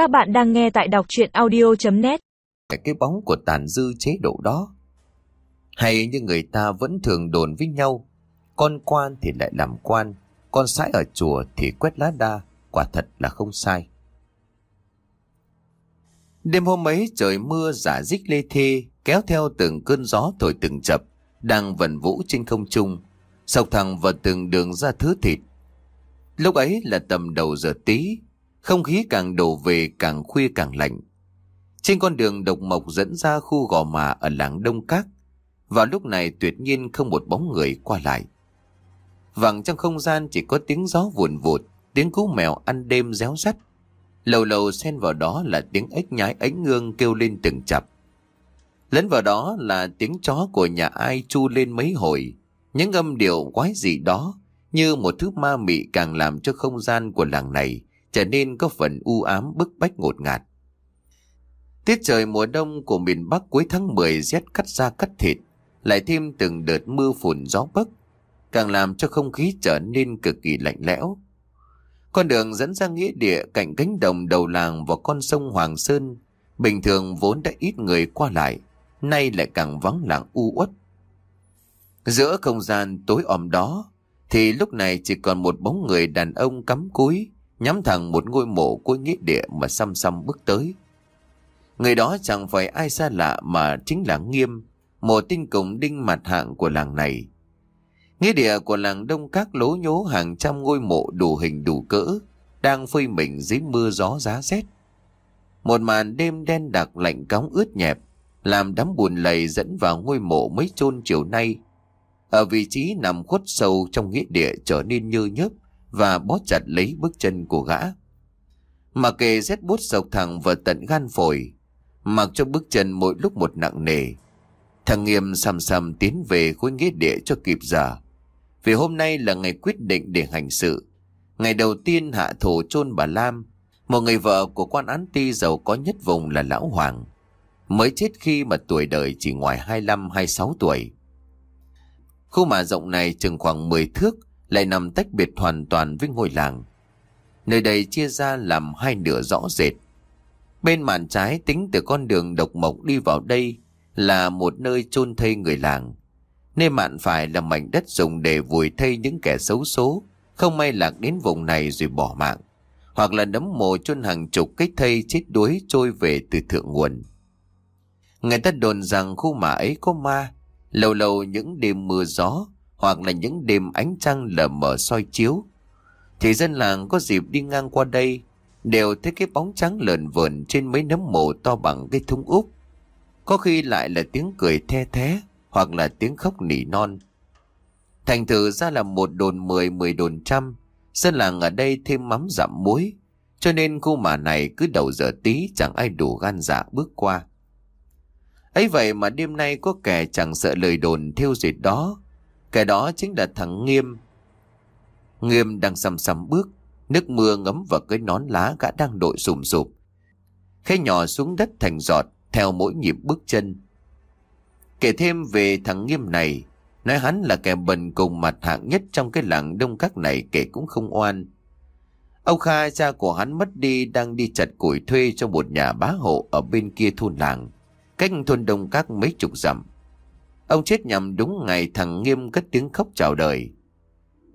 Các bạn đang nghe tại đọc chuyện audio.net Cái bóng của tàn dư chế độ đó. Hay như người ta vẫn thường đồn với nhau, Con quan thì lại làm quan, Con sãi ở chùa thì quét lá đa, Quả thật là không sai. Đêm hôm ấy trời mưa giả dích lê thê, Kéo theo từng cơn gió thổi từng chập, Đang vần vũ trên không trung. Sọc thẳng vào từng đường ra thứ thịt. Lúc ấy là tầm đầu giờ tí không khí càng đổ về càng khuya càng lạnh. Trên con đường độc mộc dẫn ra khu gò mà ở làng Đông Các, Vào lúc này tuyệt nhiên không một bóng người qua lại. Vẳng trong không gian chỉ có tiếng gió vụn vụt, Tiếng cú mèo ăn đêm réo rắt. Lầu lầu xen vào đó là tiếng ếch nhái ánh ngương kêu lên từng chập. Lẫn vào đó là tiếng chó của nhà ai chu lên mấy hồi. Những âm điệu quái dị đó Như một thứ ma mị càng làm cho không gian của làng này Trở nên có phần u ám bức bách ngột ngạt Tiết trời mùa đông của miền Bắc cuối tháng 10 rét cắt da cắt thịt Lại thêm từng đợt mưa phùn gió bấc Càng làm cho không khí trở nên cực kỳ lạnh lẽo con đường dẫn ra nghĩa địa cạnh cánh đồng đầu làng và con sông Hoàng Sơn, bình thường vốn đã ít người qua lại, nay lại càng vắng lặng u uất. Giữa không gian tối om đó, thì lúc này chỉ còn một bóng người đàn ông cắm cúi, nhắm thẳng một ngôi mộ của nghĩa địa mà xăm xăm bước tới. Người đó chẳng phải ai xa lạ mà chính là Nghiêm, một tinh cổng đinh mặt hạng của làng này. Nghĩa địa của làng Đông Các lố nhố hàng trăm ngôi mộ đủ hình đủ cỡ, đang phơi mình dưới mưa gió giá rét. Một màn đêm đen đặc lạnh cóng ướt nhẹp, làm đám buồn lầy dẫn vào ngôi mộ mấy chôn chiều nay. Ở vị trí nằm khuất sâu trong nghĩa địa trở nên như nhớp và bó chặt lấy bước chân của gã. Mà kề rét bút sộc thẳng vào tận gan phổi, mặc cho bước chân mỗi lúc một nặng nề. Thằng Nghiêm sầm sầm tiến về khối nghĩa địa cho kịp giờ. Vì hôm nay là ngày quyết định để hành sự. Ngày đầu tiên hạ thổ chôn bà Lam, một người vợ của quan án ti giàu có nhất vùng là Lão Hoàng. Mới chết khi mà tuổi đời chỉ ngoài 25-26 tuổi. Khu mả rộng này chừng khoảng 10 thước, lại nằm tách biệt hoàn toàn với ngôi làng. Nơi đây chia ra làm hai nửa rõ rệt. Bên màn trái tính từ con đường độc mộc đi vào đây là một nơi chôn thây người làng. Nên mạn phải là mảnh đất dùng để vùi thây những kẻ xấu số, không may lạc đến vùng này rồi bỏ mạng. Hoặc là nấm mồ chôn hàng chục cái thây chết đuối trôi về từ thượng nguồn. Người ta đồn rằng khu mả ấy có ma, lâu lâu những đêm mưa gió, hoặc là những đêm ánh trăng lờ mờ soi chiếu. Thì dân làng có dịp đi ngang qua đây, đều thấy cái bóng trắng lợn vườn trên mấy nấm mồ to bằng cái thúng úp. Có khi lại là tiếng cười the thế, hoặc là tiếng khóc nỉ non. Thành thử ra là một đồn mười, mười đồn trăm, dân làng ở đây thêm mắm giảm muối, cho nên khu mả này cứ đầu giờ tí chẳng ai đủ gan dạ bước qua. ấy vậy mà đêm nay có kẻ chẳng sợ lời đồn theo dệt đó, kẻ đó chính là thằng Nghiêm. Nghiêm đang xăm xăm bước, nước mưa ngấm vào cái nón lá gã đang đội sùm sụp. Khe nhỏ xuống đất thành giọt theo mỗi nhịp bước chân. Kể thêm về thằng Nghiêm này, nói hắn là kẻ bần cùng mặt hạng nhất trong cái làng đông các này kể cũng không oan. Ông Kha cha của hắn mất đi đang đi chặt củi thuê cho một nhà bá hộ ở bên kia thôn làng, cách thôn đông các mấy chục dặm. Ông chết nhằm đúng ngày thằng Nghiêm cất tiếng khóc chào đời.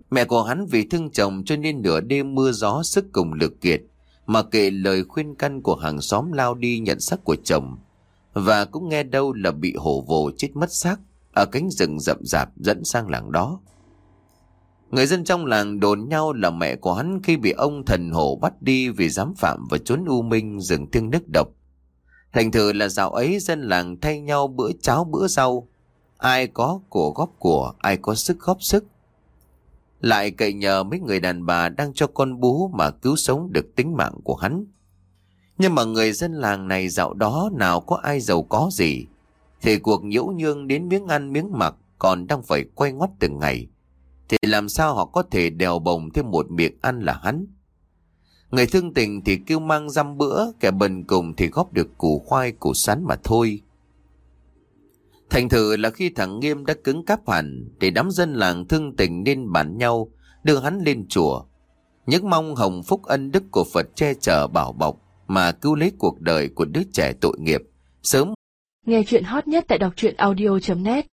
Mẹ của hắn vì thương chồng cho nên nửa đêm mưa gió sức cùng lực kiệt, mà kệ lời khuyên căn của hàng xóm lao đi nhận xác của chồng và cũng nghe đâu là bị hổ vồ chết mất xác ở cánh rừng rậm rạp dẫn sang làng đó. Người dân trong làng đồn nhau là mẹ của hắn khi bị ông thần hổ bắt đi vì dám phạm và trốn u minh rừng thiêng nước độc. Thành thử là dạo ấy dân làng thay nhau bữa cháo bữa rau. Ai có của góp của, ai có sức góp sức. Lại cậy nhờ mấy người đàn bà đang cho con bú mà cứu sống được tính mạng của hắn. Nhưng mà người dân làng này dạo đó nào có ai giàu có gì. Thì cuộc nhiễu nhương đến miếng ăn miếng mặc còn đang phải quay ngoắt từng ngày. Thì làm sao họ có thể đèo bồng thêm một miệng ăn là hắn. Người thương tình thì kêu mang dăm bữa, kẻ bần cùng thì góp được củ khoai củ sắn mà thôi. Thành thử là khi thằng Nghiêm đã cứng cáp hẳn, thì đám dân làng thương tình nên bản nhau, đưa hắn lên chùa. Những mong hồng phúc ân đức của Phật che chở bảo bọc, mà cứu lấy cuộc đời của đứa trẻ tội nghiệp, sớm Nghe chuyện hot nhất tại đọc truyện audio.net